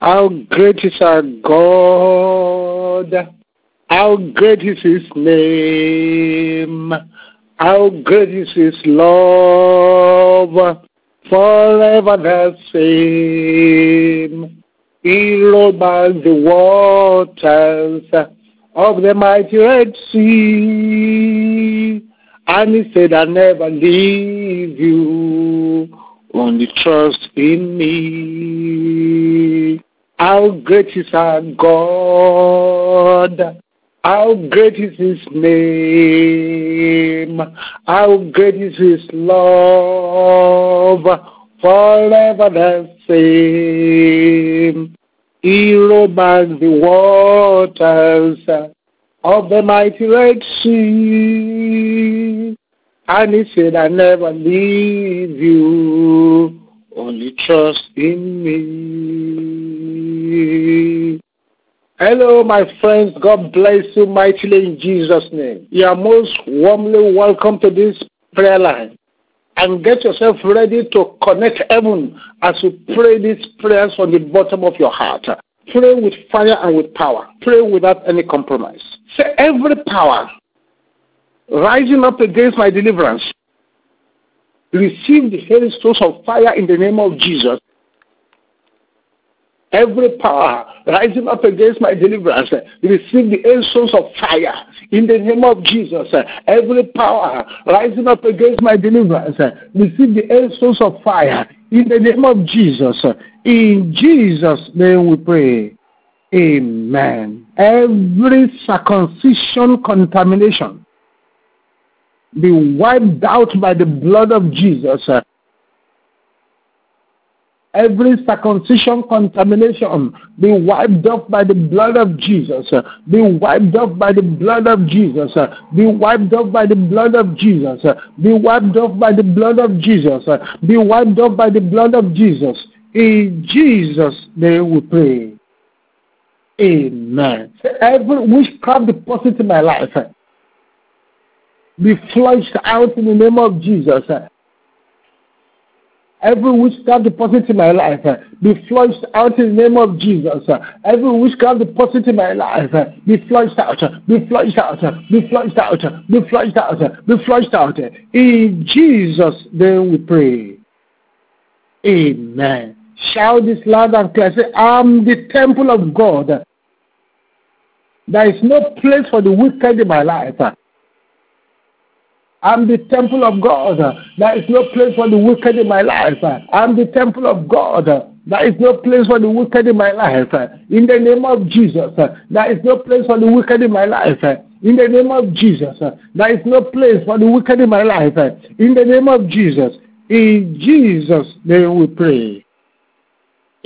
How great is our God? How great is his name? How great is his love? Forever the same. He rolled back the waters of the mighty Red Sea. And he said, I never leave you. Only trust in me. How great is our God? How great is his name? How great is his love? Forever the same. He back the waters of the mighty Red Sea. And he said, I never leave you, only trust in me. Hello, my friends. God bless you mightily in Jesus' name. You are most warmly welcome to this prayer line. And get yourself ready to connect heaven as you pray these prayers from the bottom of your heart. Pray with fire and with power. Pray without any compromise. Say, every power rising up against my deliverance, receive the hailstones of fire in the name of Jesus. Every power rising up against my deliverance, receive the hailstones of fire in the name of Jesus. Every power rising up against my deliverance, receive the hailstones of fire in the name of Jesus. In Jesus' name we pray. Amen. Every circumcision contamination be wiped out by the blood of Jesus. Every circumcision contamination be wiped off by the blood of Jesus. Be wiped off by the blood of Jesus. Be wiped off by the blood of Jesus. Be wiped off by the blood of Jesus. Be wiped off by the blood of Jesus. In Jesus' name we pray. Amen. Every witchcraft deposit in my life be flushed out in the name of Jesus. Every witchcraft deposit in my life be flushed out in the name of Jesus. Every witchcraft deposit in my life be flushed out, be flushed out, be flushed out, be flushed out, be flushed out. In Jesus' name we pray. Amen. Shout this loud and clear. Say, I'm the temple of God. There is no place for the wicked in my life. I'm the temple of God. There is no place for the wicked in my life. I'm the temple of God. There is no place for the wicked in my life. In the name of Jesus, there is no place for the wicked in my life. In the name of Jesus, there is no place for the wicked in my life. In the name of Jesus, in Jesus' name we pray.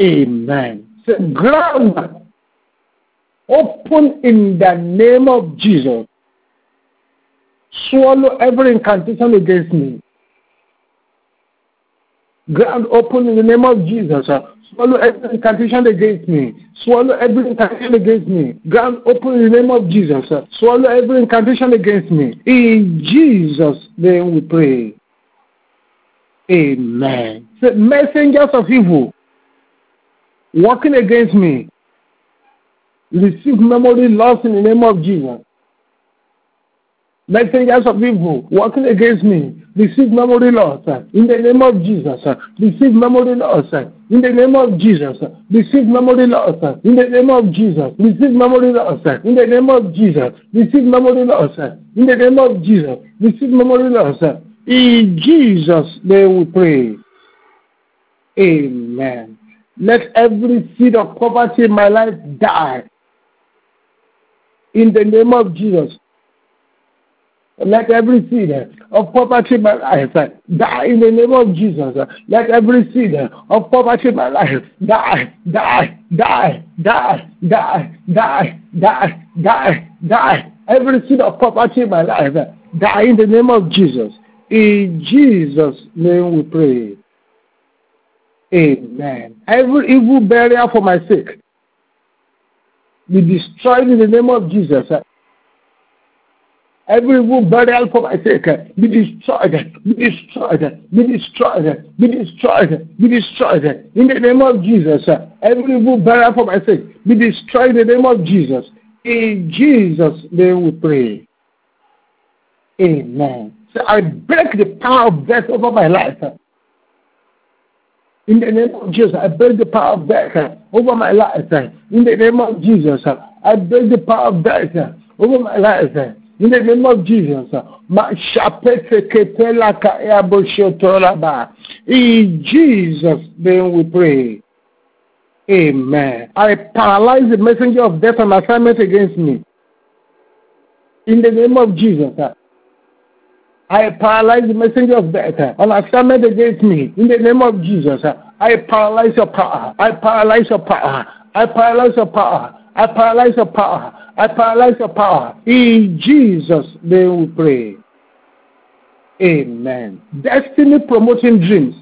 Amen. Say, ground open in the name of Jesus swallow every incantation against me. Ground open in the name of Jesus. Uh, swallow every incantation against me. Swallow every incantation against me. Ground open in the name of Jesus. Uh, swallow every incantation against me. In Jesus' name we pray. Amen. Say, messengers of evil working against me. Receive memory loss in the name of Jesus messengers of evil working against me, receive memory loss in the name of Jesus. Receive memory loss in the name of Jesus. Receive memory loss in the name of Jesus. Receive memory loss in the name of Jesus. Receive memory loss in the name of Jesus. Receive memory loss. In Jesus' name we pray. Amen. Let every seed of poverty in my life die. In the name of Jesus. Let every seed uh, of poverty in my life uh, die in the name of Jesus. Uh, let every seed of poverty in my life die, die, die, die, die, die, die, die, die. Every seed of poverty in my life die in the name of Jesus. In Jesus' name we pray. Amen. Every evil barrier for my sake be destroyed in the name of Jesus Every evil burial for my sake be destroyed, be destroyed, be destroyed, be destroyed, be destroyed. In the name of Jesus, every evil burial for my sake be destroyed in the name of Jesus. In Jesus' name we pray. Amen. So I break the power of death over my life. In the name of Jesus, I break the power of death over my life. In the name of Jesus, I break the power of death over my life. In the name of Jesus, in Jesus' name we pray. Amen. I paralyze the messenger of death on assignment against me. In the name of Jesus, I paralyze the messenger of death on assignment against me. In the name of Jesus, I paralyze your power. I paralyze your power. I paralyze your power. I paralyze your power. I paralyze your power. In Jesus' name we pray. Amen. Destiny promoting dreams.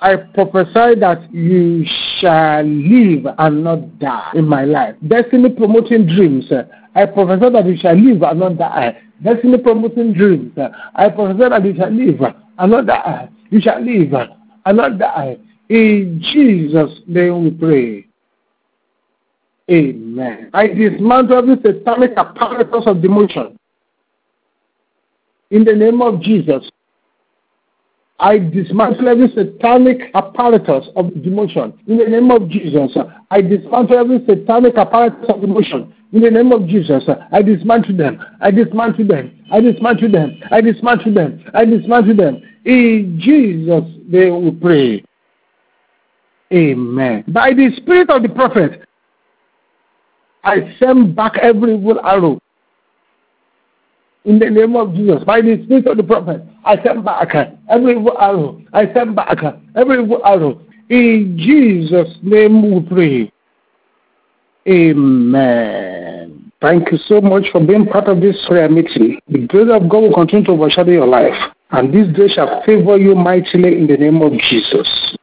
I prophesy that you shall live and not die in my life. Destiny promoting dreams. I prophesy that you shall live and not die. Destiny promoting dreams. I prophesy that you shall live and not die. You shall live and not die. In Jesus' name we pray. Amen. I dismantle every satanic apparatus of demotion. In the name of Jesus, I dismantle every satanic apparatus of demotion. In the name of Jesus, I dismantle every satanic apparatus of demotion. In the name of Jesus, I dismantle them. I dismantle them. I dismantle them. I dismantle them. I dismantle them. In Jesus' name we pray. Amen. By the spirit of the prophet, I send back every evil arrow. In the name of Jesus, by the spirit of the prophet, I send back every evil arrow. I send back every evil arrow. In Jesus' name we pray. Amen. Thank you so much for being part of this prayer meeting. The grace of God will continue to overshadow your life, and this day shall favor you mightily in the name of Jesus.